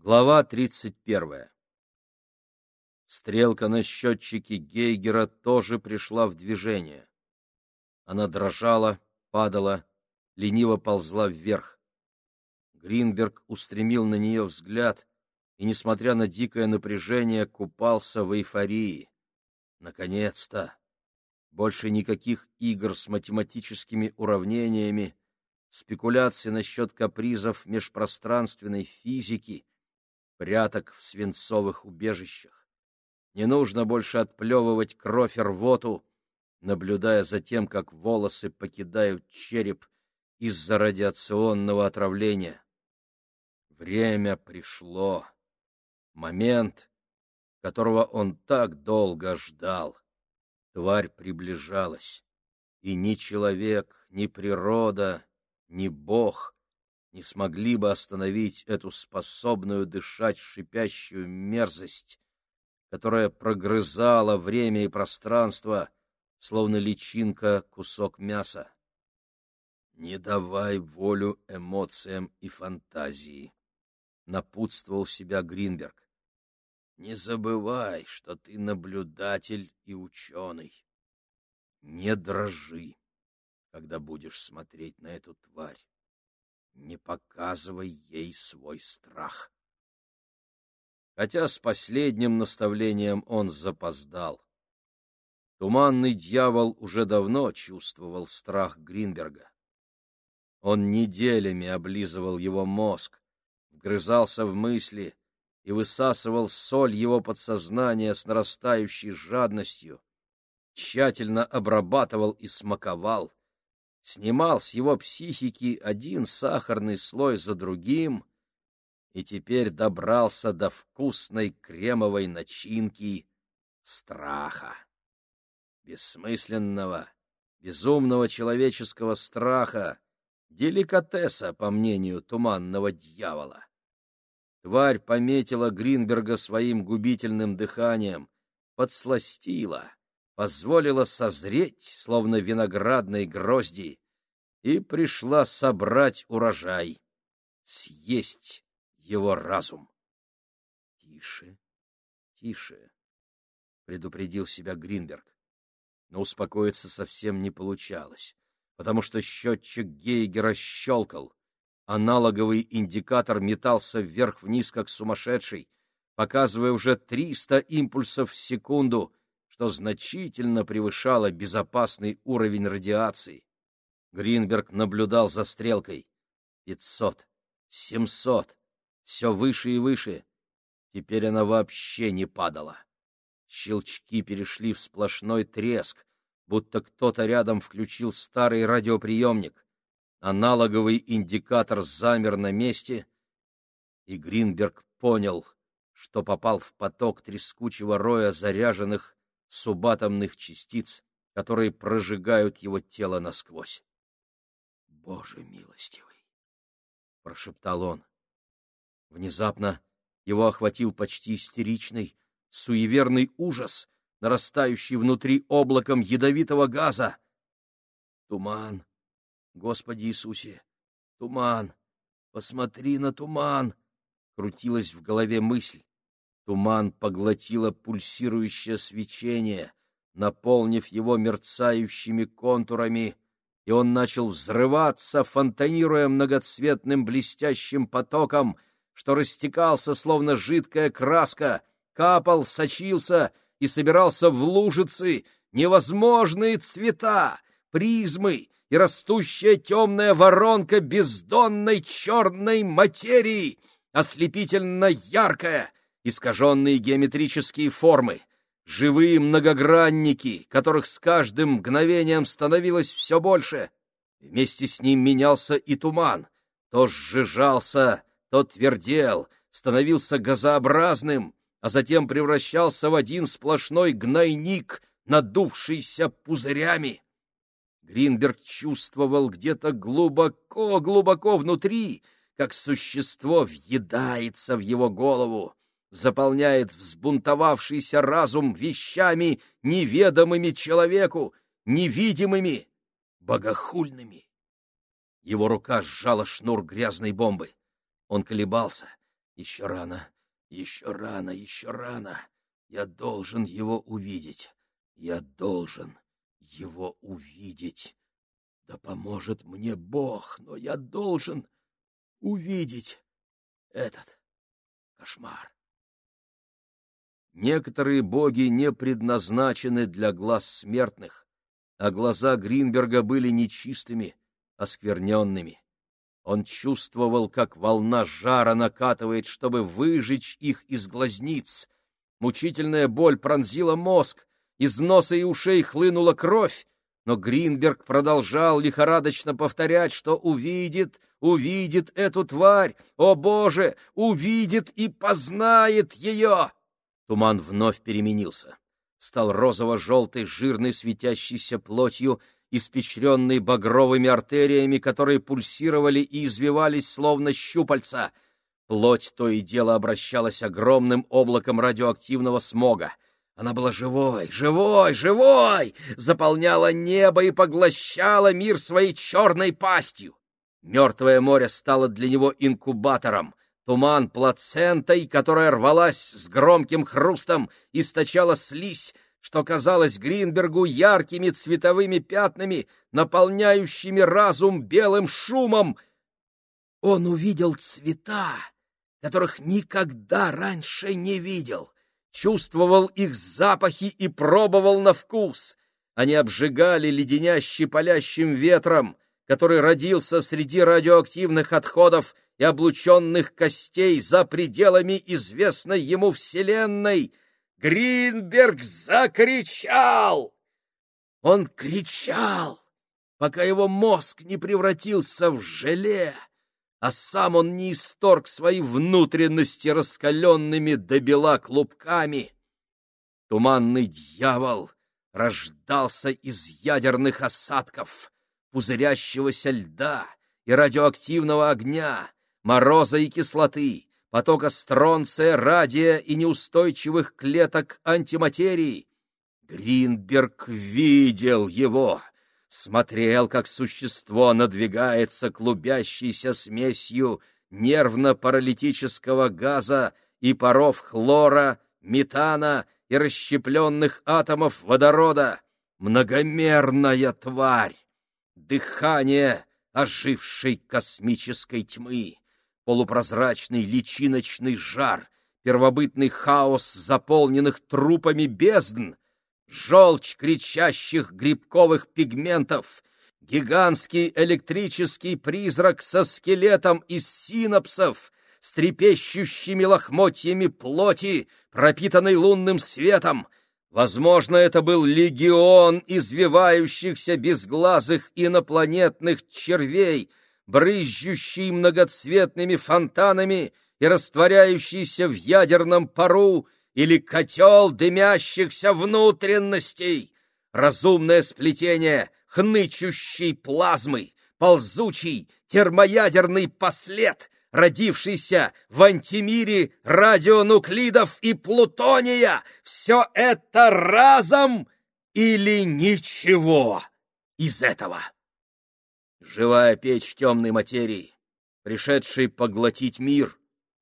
Глава 31. Стрелка на счетчике Гейгера тоже пришла в движение. Она дрожала, падала, лениво ползла вверх. Гринберг устремил на нее взгляд и, несмотря на дикое напряжение, купался в эйфории. Наконец-то! Больше никаких игр с математическими уравнениями, спекуляций насчет капризов межпространственной физики, пряток в свинцовых убежищах. Не нужно больше отплевывать кровь и рвоту, наблюдая за тем, как волосы покидают череп из-за радиационного отравления. Время пришло. Момент, которого он так долго ждал. Тварь приближалась, и ни человек, ни природа, ни Бог не смогли бы остановить эту способную дышать шипящую мерзость, которая прогрызала время и пространство, словно личинка кусок мяса. Не давай волю эмоциям и фантазии, напутствовал себя Гринберг. Не забывай, что ты наблюдатель и ученый. Не дрожи, когда будешь смотреть на эту тварь. Не показывай ей свой страх. Хотя с последним наставлением он запоздал. Туманный дьявол уже давно чувствовал страх Гринберга. Он неделями облизывал его мозг, вгрызался в мысли и высасывал соль его подсознания с нарастающей жадностью, тщательно обрабатывал и смаковал, снимал с его психики один сахарный слой за другим и теперь добрался до вкусной кремовой начинки страха. Бессмысленного, безумного человеческого страха, деликатеса, по мнению туманного дьявола. Тварь пометила Гринберга своим губительным дыханием, подсластила, позволила созреть, словно виноградной грозди, и пришла собрать урожай, съесть его разум. — Тише, тише, — предупредил себя Гринберг. Но успокоиться совсем не получалось, потому что счетчик Гейгера щелкал. Аналоговый индикатор метался вверх-вниз, как сумасшедший, показывая уже 300 импульсов в секунду — что значительно превышало безопасный уровень радиации. Гринберг наблюдал за стрелкой. Пятьсот, семьсот, все выше и выше. Теперь она вообще не падала. Щелчки перешли в сплошной треск, будто кто-то рядом включил старый радиоприемник. Аналоговый индикатор замер на месте, и Гринберг понял, что попал в поток трескучего роя заряженных субатомных частиц, которые прожигают его тело насквозь. «Боже милостивый!» — прошептал он. Внезапно его охватил почти истеричный, суеверный ужас, нарастающий внутри облаком ядовитого газа. «Туман! Господи Иисусе! Туман! Посмотри на туман!» — крутилась в голове мысль. Туман поглотило пульсирующее свечение, наполнив его мерцающими контурами, и он начал взрываться, фонтанируя многоцветным блестящим потоком, что растекался, словно жидкая краска, капал, сочился и собирался в лужицы, невозможные цвета, призмы и растущая темная воронка бездонной черной материи, ослепительно яркая, искаженные геометрические формы, живые многогранники, которых с каждым мгновением становилось все больше. Вместе с ним менялся и туман, то сжижался, то твердел, становился газообразным, а затем превращался в один сплошной гнойник, надувшийся пузырями. Гринберг чувствовал где-то глубоко-глубоко внутри, как существо въедается в его голову заполняет взбунтовавшийся разум вещами, неведомыми человеку, невидимыми, богохульными. Его рука сжала шнур грязной бомбы. Он колебался, Еще рано, еще рано, еще рано. Я должен его увидеть. Я должен его увидеть. Да поможет мне Бог, но я должен увидеть этот кошмар. Некоторые боги не предназначены для глаз смертных, а глаза Гринберга были нечистыми, оскверненными. Он чувствовал, как волна жара накатывает, чтобы выжечь их из глазниц. Мучительная боль пронзила мозг, из носа и ушей хлынула кровь, но Гринберг продолжал лихорадочно повторять, что увидит, увидит эту тварь, о боже, увидит и познает ее. Туман вновь переменился. Стал розово-желтой, жирной, светящейся плотью, испещренной багровыми артериями, которые пульсировали и извивались, словно щупальца. Плоть то и дело обращалась огромным облаком радиоактивного смога. Она была живой, живой, живой, заполняла небо и поглощала мир своей черной пастью. Мертвое море стало для него инкубатором, туман плацентой, которая рвалась с громким хрустом, источала слизь, что казалось Гринбергу яркими цветовыми пятнами, наполняющими разум белым шумом. Он увидел цвета, которых никогда раньше не видел — чувствовал их запахи и пробовал на вкус. Они обжигали леденящий палящим ветром, который родился среди радиоактивных отходов и облученных костей за пределами известной ему Вселенной. Гринберг закричал! Он кричал, пока его мозг не превратился в желе а сам он не исторг свои внутренности раскаленными до бела клубками. Туманный дьявол рождался из ядерных осадков, пузырящегося льда и радиоактивного огня, мороза и кислоты, потока стронция, радия и неустойчивых клеток антиматерии. Гринберг видел его — смотрел, как существо надвигается клубящейся смесью нервно-паралитического газа и паров хлора, метана и расщепленных атомов водорода. Многомерная тварь! Дыхание ожившей космической тьмы, полупрозрачный личиночный жар, первобытный хаос заполненных трупами бездн — желчь кричащих грибковых пигментов, гигантский электрический призрак со скелетом из синапсов, с трепещущими лохмотьями плоти, пропитанной лунным светом. Возможно, это был легион извивающихся безглазых инопланетных червей, брызжущий многоцветными фонтанами и растворяющийся в ядерном пару, или котел дымящихся внутренностей, разумное сплетение хнычущей плазмы, ползучий термоядерный послед, родившийся в антимире радионуклидов и плутония, все это разом или ничего из этого. Живая печь темной материи, пришедшей поглотить мир,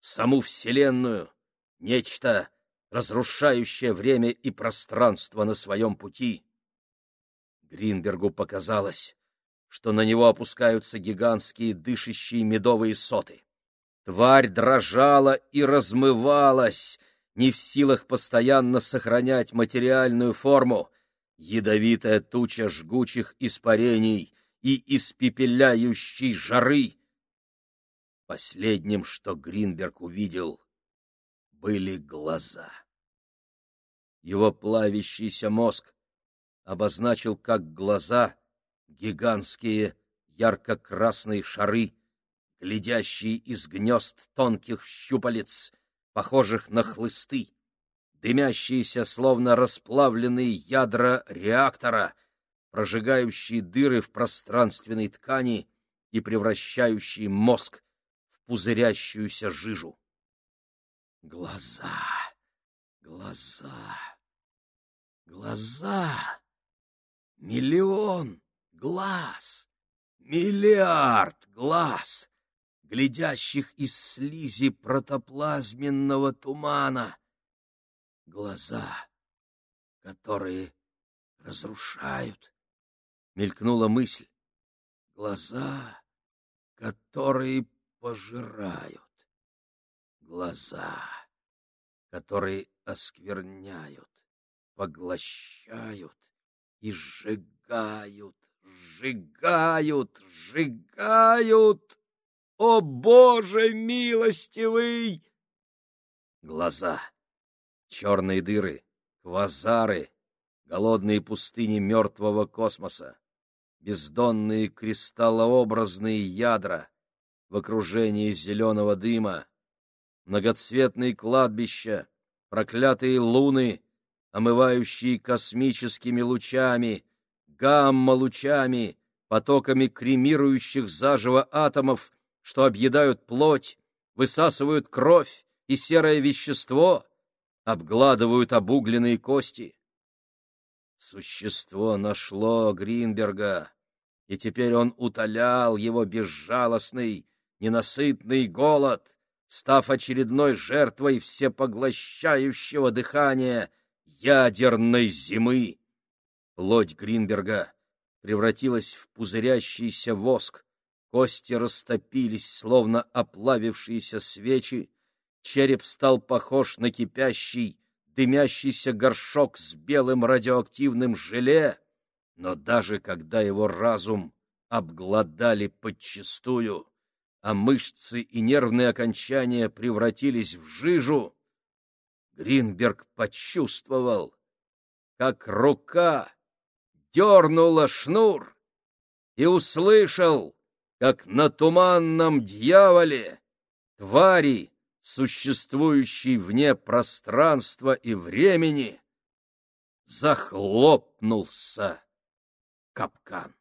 саму Вселенную, нечто разрушающее время и пространство на своем пути. Гринбергу показалось, что на него опускаются гигантские дышащие медовые соты. Тварь дрожала и размывалась, не в силах постоянно сохранять материальную форму. Ядовитая туча жгучих испарений и испепеляющей жары. Последним, что Гринберг увидел, были глаза. Его плавящийся мозг обозначил как глаза гигантские ярко-красные шары, глядящие из гнезд тонких щупалец, похожих на хлысты, дымящиеся, словно расплавленные ядра реактора, прожигающие дыры в пространственной ткани и превращающие мозг в пузырящуюся жижу. Глаза, глаза, глаза. Миллион глаз, миллиард глаз. глядящих из слизи протоплазменного тумана. Глаза, которые разрушают. Мелькнула мысль. Глаза, которые пожирают. Глаза, которые оскверняют, поглощают и сжигают, сжигают, сжигают. О, Боже милостивый! Глаза, черные дыры, квазары, голодные пустыни мертвого космоса, бездонные кристаллообразные ядра в окружении зеленого дыма, многоцветные кладбища, проклятые луны, омывающие космическими лучами, гамма-лучами, потоками кремирующих заживо атомов, что объедают плоть, высасывают кровь и серое вещество, обгладывают обугленные кости. Существо нашло Гринберга, и теперь он утолял его безжалостный, ненасытный голод, став очередной жертвой всепоглощающего дыхания ядерной зимы. Плоть Гринберга превратилась в пузырящийся воск, кости растопились, словно оплавившиеся свечи, череп стал похож на кипящий, дымящийся горшок с белым радиоактивным желе, но даже когда его разум обглодали подчистую, а мышцы и нервные окончания превратились в жижу, Гринберг почувствовал, как рука дернула шнур и услышал, как на туманном дьяволе твари существующий вне пространства и времени, захлопнулся капкан.